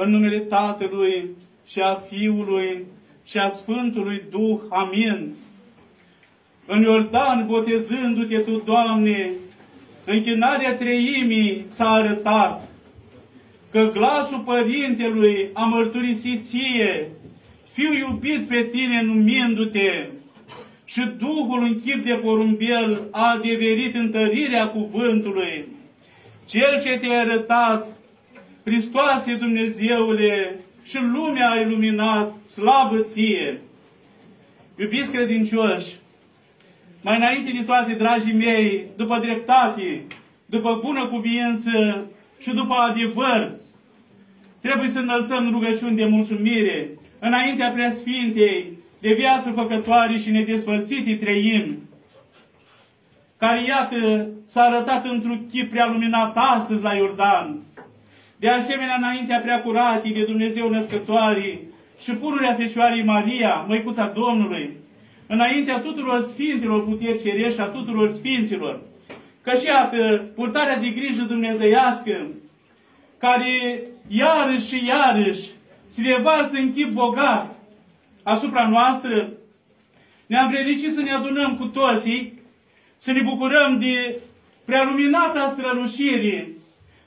în numele Tatălui și a Fiului și a Sfântului Duh. Amin. În Iordan, botezându-te Tu, Doamne, închinarea treimii s-a arătat, că glasul Părintelui a mărturisit ție, fiu iubit pe tine numindu-te, și Duhul în chip de porumbel a adeverit întărirea cuvântului. Cel ce te-a arătat, Hristoase Dumnezeule, și lumea a iluminat, slavă ție! Iubiți credincioși, mai înainte de toate, dragii mei, după dreptate, după bună cuviință și după adevăr, trebuie să înălțăm rugăciuni de mulțumire înaintea preasfintei, de viață făcătoare și nedespărțite trăim, care, iată, s-a arătat într-un chip prea luminat astăzi la Iordan. De asemenea, înaintea prea curatii de Dumnezeu născătoare și pururea Fecioarei Maria, Măicuța Domnului, înaintea tuturor Sfinților puteri cerești și a tuturor Sfinților, că și iată, purtarea de grijă dumnezeiască, care iarăși și iarăși se revarsă în chip bogat asupra noastră, ne-am predicit să ne adunăm cu toții, să ne bucurăm de prealuminata strălușire,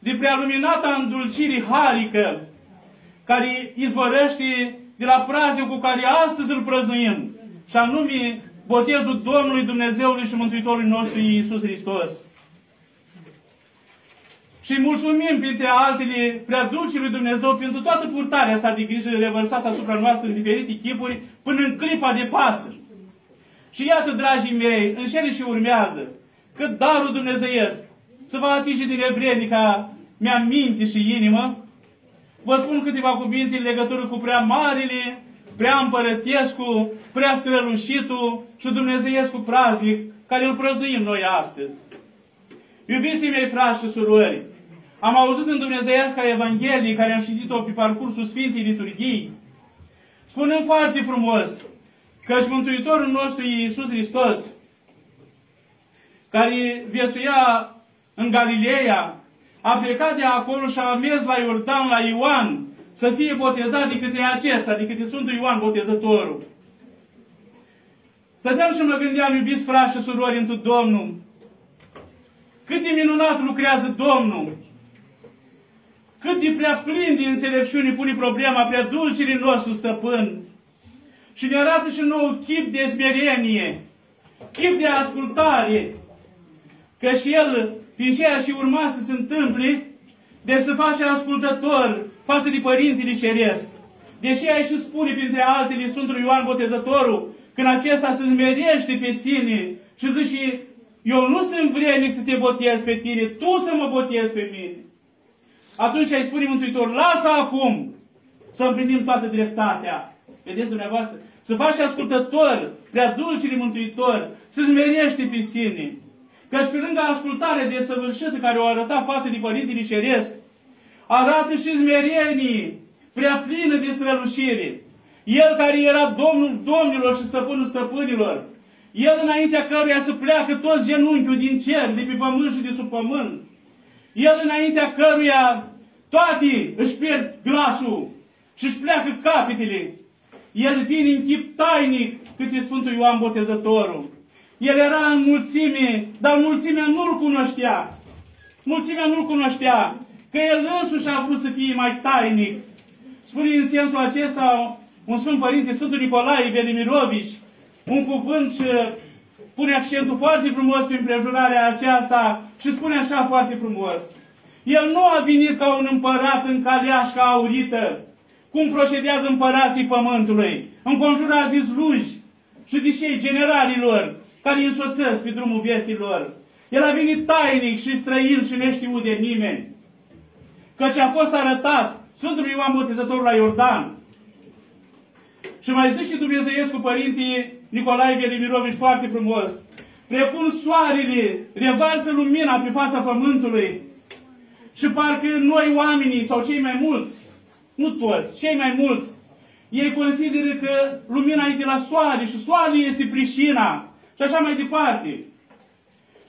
de prealuminata îndulcirii harică, care izvorăște de la praznic cu care astăzi îl prăznuim, și anume botezul Domnului Dumnezeului și Mântuitorului nostru Iisus Hristos. Și mulțumim, printre altele, prea lui Dumnezeu pentru toată purtarea sa de grijă revărsată asupra noastră în diferite chipuri până în clipa de față. Și iată, dragii mei, în cele și urmează, că darul dumnezeiesc să vă atinge din evrednica mea minte și inimă, vă spun câteva cuvinte în legătură cu prea marile, prea împărătescu, prea strălușitul și dumnezeiescu praznic care îl prăzduim noi astăzi. Iubiții mei, frați și surori, am auzit în Dumnezeiasca Evanghelie, care am citit-o pe parcursul Sfintei Liturghii, spunând foarte frumos că și Mântuitorul nostru Iisus Hristos, care viețuia în Galileea, a plecat de acolo și a mers la Iordan, la Ioan, să fie botezat de către acesta, de către Sfântul Ioan Botezătorul. Stăteam și mă gândeam, iubiți frați și surori, întru Domnul, cât de minunat lucrează Domnul, cât de prea plin de înțelepciune pune problema prea dulcii nostru stăpân. Și ne arată și nou chip de smerenie, chip de ascultare, că și El, prin ceea și urma să se întâmple, de să face ascultător față de Părintele Ceresc. Deși ai și spune printre altele Sfântul Ioan Botezătorul, când acesta se smerește pe sine și zice, eu nu sunt vrednic să te botez pe tine, tu să mă botezi pe mine. Atunci ai spune Mântuitor, lasă acum să împlinim toată dreptatea. Vedeți dumneavoastră? Să faci ascultător, prea dulcile Mântuitor, să smerește pe sine. Căci pe lângă ascultarea desăvârșită care o arăta față de Părintele Ceresc, arată și smerenie, prea plină de strălușire. El care era Domnul Domnilor și Stăpânul Stăpânilor, El înaintea căruia să pleacă toți genunchiul din cer, de pe pământ și de sub pământ, El înaintea căruia toate își pierd glasul și își pleacă capetele. El vine în chip tainic câte Sfântul Ioan Botezătorul. El era în mulțime, dar mulțimea nu-l cunoștea. Mulțimea nu-l cunoștea, că el însuși a vrut să fie mai tainic. Spune în sensul acesta un Sfânt Părinte, Sfântul Nicolae Velimirovici, un cuvânt și pune accentul foarte frumos prin prejurarea aceasta și spune așa foarte frumos. El nu a venit ca un împărat în caleașca aurită, cum procedează împărații pământului, înconjurat de sluji și de cei generalilor care îi însoțesc pe drumul vieții lor. El a venit tainic și străin și neștiut de nimeni. Căci a fost arătat Sfântul Ioan Botezătorul la Iordan. Și mai zice Dumnezeiescu Părintii Nicolae Velimirovici foarte frumos. Precum soarele revarsă lumina pe fața pământului și parcă noi oamenii, sau cei mai mulți, nu toți, cei mai mulți, ei consideră că lumina e de la soare și soarele este prișina și așa mai departe.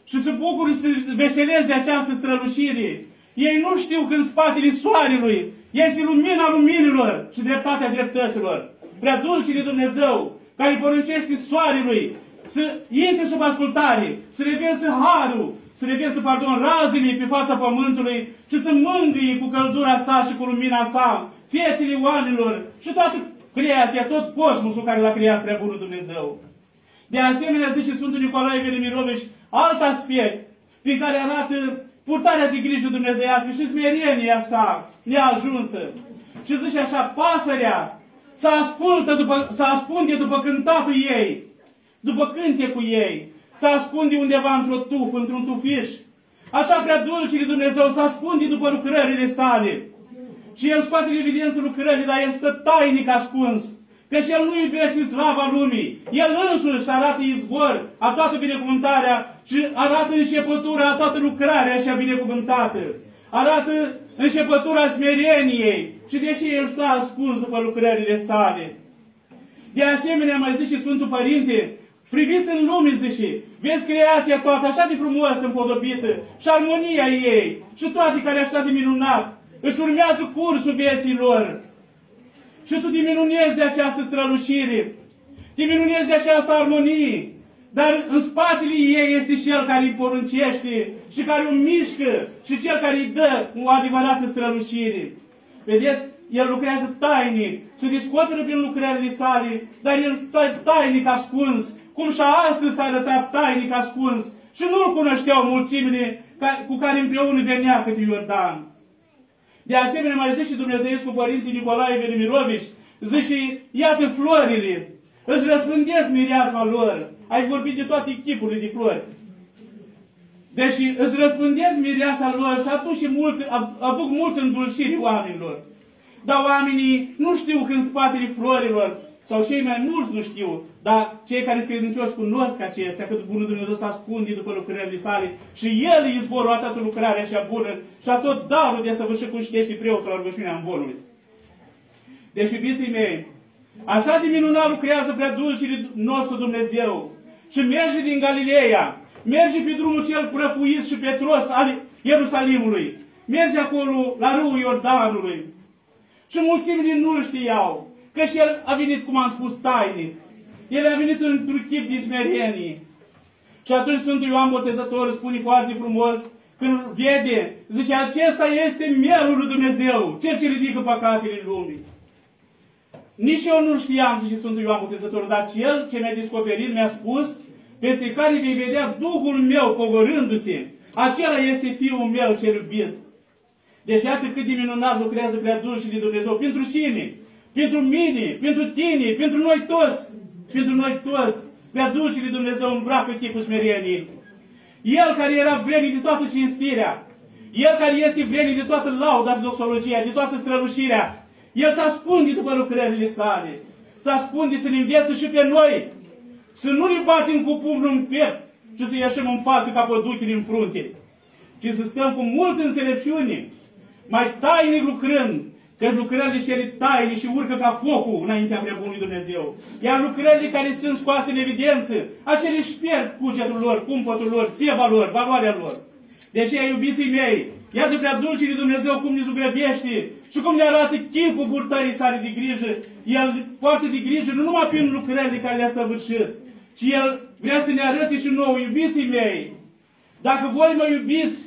Și se bucură și se veselesc de această strălucire. Ei nu știu că în spatele soarelui Este lumina luminilor și dreptatea dreptăților. Prea dulce de Dumnezeu, care poruncește soarelui să intre sub ascultare, să reverse harul, să reverse, pardon, razele pe fața pământului și să mângâie cu căldura sa și cu lumina sa viețile oamenilor și toată creația, tot cosmosul care l-a creat prea bunul Dumnezeu. De asemenea, zice Sfântul Nicolae Velimirovici, alt aspect prin care arată purtarea de grijă dumnezeiască și smerenia sa neajunsă. Și zice așa, pasărea să ascultă după, să ascunde după cântatul ei, după cântecul ei, să ascunde undeva într-o tuf, într-un tufiș. Așa prea dulce de Dumnezeu să ascunde după lucrările sale. Și El scoate în evidență lucrările, dar El stă tainic ascuns. Căci El nu iubește slava lumii. El însuși arată izvor a toată binecuvântarea și arată înșepătura a toată lucrarea așa binecuvântată. Arată înșepătura smereniei și deși El stă ascuns după lucrările sale. De asemenea, mai zice Sfântul Părinte, priviți în lume, zice, vezi creația toată așa de frumos împodobită și armonia ei și toate care așa de minunat își urmează cursul vieții lor. Și tu te minunezi de această strălucire, te minunezi de această armonie, dar în spatele ei este Cel care îi poruncește și care o mișcă și Cel care îi dă o adevărată strălucire. Vedeți? El lucrează tainic, se descoperă prin lucrările sale, dar El stă tainic ascuns, cum și astăzi s-a arătat tainic ascuns și nu-L cunoșteau mulțimile cu care împreună venea câte Iordan. De asemenea, mai zice Dumnezeu cu Părinte Nicolae Velimirovici, zice, iată florile, îți răspândesc mireasma lor. Ai vorbit de toate echipurile de flori. Deci îți răspândesc mireasa lor și atunci mult, aduc mult îndulciri oamenilor. Dar oamenii nu știu când spatele florilor, sau cei mai mulți nu știu, dar cei care sunt credincioși cunosc acestea, că Bunul Dumnezeu se ascunde după lucrările sale și El îi izvorul a toată lucrarea așa bună și a tot darul de să vă și cum știe preotul la rugăciunea învolului. Deci, iubiții mei, așa de minunat lucrează prea dulcii nostru Dumnezeu și merge din Galileea, merge pe drumul cel prăfuit și petros al Ierusalimului, merge acolo la râul Iordanului și mulțimile nu-l știau, că și el a venit, cum am spus, tainic. El a venit într-un chip de smerenie. Și atunci Sfântul Ioan Botezător spune foarte frumos, când vede, zice, acesta este mielul lui Dumnezeu, cel ce ridică păcatele lumii. Nici eu nu știam, zice Sfântul Ioan Botezător, dar cel ce mi-a descoperit mi-a spus, peste care vei vedea Duhul meu pogorându-se, acela este Fiul meu cel iubit. Deci iată cât de minunat lucrează prea dulce de Dumnezeu. Pentru cine? Pentru mine, pentru tine, pentru noi toți. Pentru noi toți. Prea dulce de Dumnezeu îmbracă chipul smereniei. El care era vrednic de toată cinstirea. El care este vrednic de toată lauda și doxologia, de toată strălucirea. El se ascunde după lucrările sale. Se ascunde să ne învețe și pe noi. Să nu ne batem cu pumnul în piept și să ieșim în față ca păduchile în frunte. Ci să stăm cu multă înțelepciune, mai tainic lucrând, Căci lucrările cele taine și urcă ca focul înaintea prea Dumnezeu. Iar lucrările care sunt scoase în evidență, acele își pierd cugetul lor, cumpătul lor, seva lor, valoarea lor. De aceea, iubiții mei, iată prea dulce de Dumnezeu cum ne zugrăvește și cum ne arată chipul purtării sale de grijă. El poate de grijă nu numai prin lucrările care le-a săvârșit, ci El vrea să ne arate și nouă, iubiții mei. Dacă voi mă iubiți,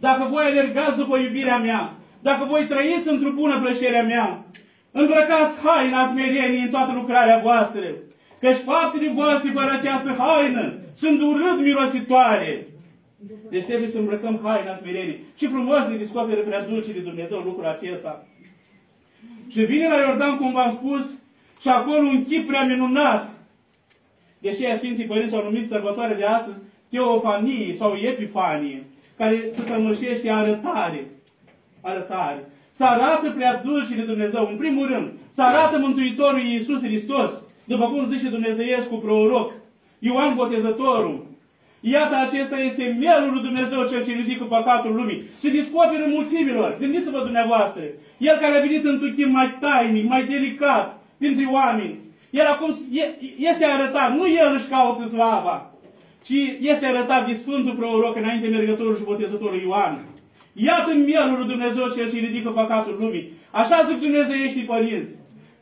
dacă voi alergați după iubirea mea, dacă voi trăiți într-o bună plăcerea mea, îmbrăcați haina smereniei în toată lucrarea voastră, căci faptele voastre fără această haină sunt urât mirositoare. Deci trebuie să îmbrăcăm haina smereniei. Și frumos ne descoperă prea dulce de Dumnezeu lucrul acesta. Și vine la Iordan, cum v-am spus, și acolo un chip prea minunat. Deși Sfinții Părinți au numit sărbătoarea de astăzi Teofanie sau Epifanie, care se tămășește arătare arătare. Să arată prea dulce de Dumnezeu. În primul rând, să arată Mântuitorul Iisus Hristos, după cum zice Dumnezeiescu proroc, Ioan Botezătorul. Iată, acesta este mielul lui Dumnezeu cel ce ridică păcatul lumii. Se descoperă mulțimilor. Gândiți-vă dumneavoastră. El care a venit într-un timp mai tainic, mai delicat, printre oameni. El acum este arătat, nu el își caută slava, ci este arătat de Sfântul Proroc înainte mergătorul și botezătorul Ioan. Iată mielul lui Dumnezeu și El și ridică păcatul lumii. Așa zic Dumnezeieștii părinți.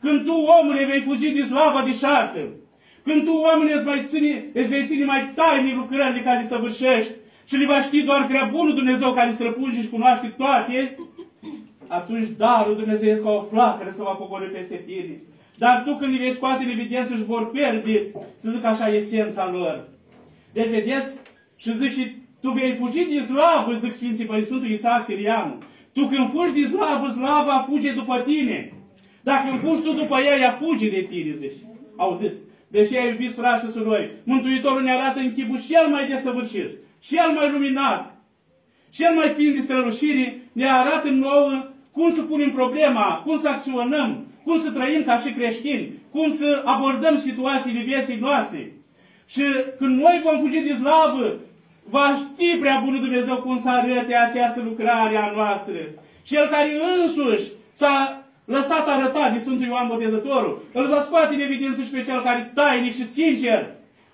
Când tu, omule, vei fugi din slava de șartă, când tu, omule, îți, mai ține, îți vei ține mai tainic lucrările care le săvârșești și le va ști doar prea bunul Dumnezeu care străpunge și cunoaște toate, atunci darul Dumnezeu ca o flacără să va pogori peste tine. Dar tu când le vei scoate în evidență și vor pierde, să zic așa, esența lor. Deci, vedeți, și zic și tu vei fugi din slavă, zic Sfinții Părinții Sfântul Isaac Sirianu. Tu când fugi din slavă, slava fuge după tine. Dacă îmi fugi tu după ea, ea fuge de tine, zici. Auziți? Deși ai iubit frați și surori, Mântuitorul ne arată în chipul cel mai desăvârșit, cel mai luminat, cel mai plin de strălușire, ne arată nouă cum să punem problema, cum să acționăm, cum să trăim ca și creștini, cum să abordăm situațiile vieții noastre. Și când noi vom fugi de slavă, va ști prea bunul Dumnezeu cum să arate această lucrare a noastră. Cel care însuși s-a lăsat arătat de Sfântul Ioan Botezătorul, îl va scoate în evidență și pe cel care tainic și sincer,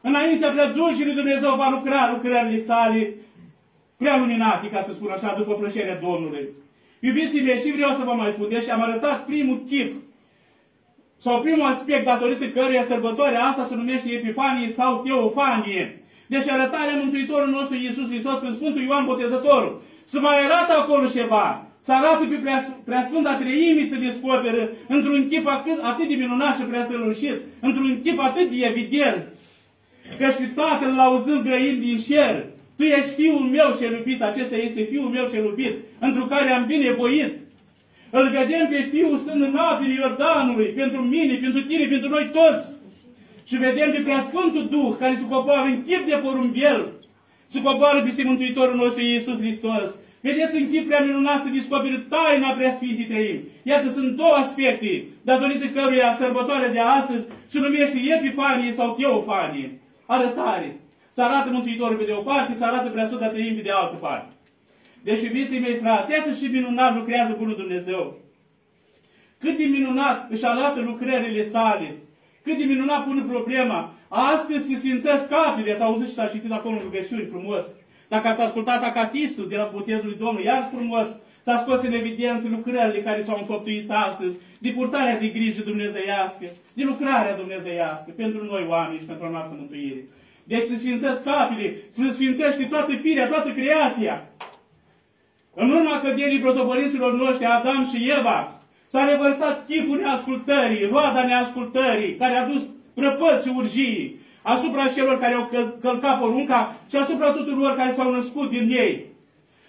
înaintea prea dulce lui Dumnezeu va lucra lucrările sale prea luminate, ca să spun așa, după plăcerea Domnului. Iubiții mei, și vreau să vă mai spun, deci am arătat primul chip sau primul aspect datorită căruia sărbătoarea asta se numește Epifanie sau Teofanie. Deci arătarea Mântuitorului nostru Iisus Hristos prin Sfântul Ioan Botezătorul. Să mai arată acolo ceva. Să arată pe Preasfânta Treimii să descoperă într-un chip atât, atât de minunat și preastrălușit, într-un chip atât de evident, căci pe Tatăl l-auzând grăind din cer, Tu ești Fiul meu și iubit, acesta este Fiul meu și iubit, într care am binevoit. Îl vedem pe Fiul stând în apele Iordanului, pentru mine, pentru tine, pentru noi toți. Și vedem pe Preasfântul Duh, care se coboară în chip de porumbel, se coboară peste Mântuitorul nostru Iisus Hristos. Vedeți în chip prea minunat să descoperi taina Preasfintii Trăim. Iată, sunt două aspecte, datorită căruia sărbătoarea de astăzi se numește Epifanie sau Teofanie. Arătare. Să arată Mântuitorul pe de o parte, să arată Preasfânta Trăim pe de altă parte. Deci, iubiții mei frați, iată și minunat lucrează Bunul Dumnezeu. Cât de minunat își arată lucrările sale. Cât de minunat pune problema. Astăzi se sfințesc capile. Ați auzit și s-a citit acolo în rugăciuni frumos. Dacă ați ascultat acatistul de la botezul lui Domnul, iar frumos, s-a scos în evidență lucrările care s-au înfăptuit astăzi, de purtarea de grijă dumnezeiască, de lucrarea dumnezeiască pentru noi oameni și pentru noastră mântuire. Deci se sfințesc capile, se sfințește toată firea, toată creația. În urma căderii protopărinților noștri, Adam și Eva, s-a revărsat chipul neascultării, roada neascultării, care a dus prăpăți și urgii asupra celor care au călcat porunca și asupra tuturor care s-au născut din ei.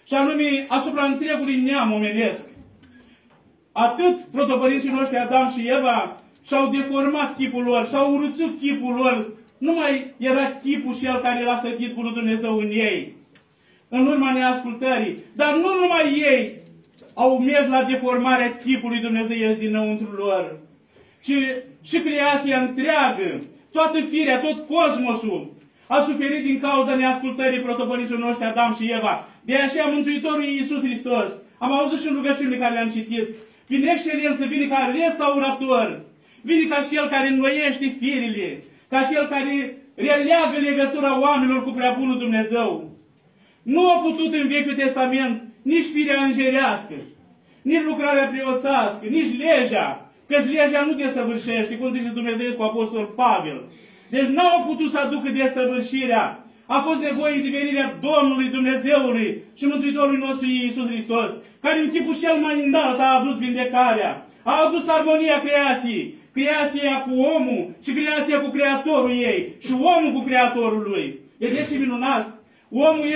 Și anume asupra întregului neam omenesc. Atât protopărinții noștri Adam și Eva și-au deformat chipul lor, și-au urâțit chipul lor, nu mai era chipul și el care l-a sădit cu Dumnezeu în ei în urma neascultării. Dar nu numai ei au mers la deformarea chipului Dumnezeu dinăuntru lor, ci și creația întreagă, toată firea, tot cosmosul, a suferit din cauza neascultării protopăriților noștri Adam și Eva. De aceea Mântuitorul Iisus Hristos, am auzit și în rugăciunile care le-am citit, vine excelență, vine ca restaurator, vine ca cel care înnoiește firile, ca cel care releagă legătura oamenilor cu prea bunul Dumnezeu. Nu a putut în Vechiul Testament nici firea îngerească, nici lucrarea preoțească, nici legea, căci legea nu desăvârșește, cum zice Dumnezeu cu Apostol Pavel. Deci nu au putut să aducă desăvârșirea. A fost nevoie de venirea Domnului Dumnezeului și Mântuitorului nostru Iisus Hristos, care în tipul cel mai înalt a adus vindecarea, a adus armonia creației, creația cu omul și creația cu creatorul ei și omul cu creatorul lui. Vedeți și minunat? Omul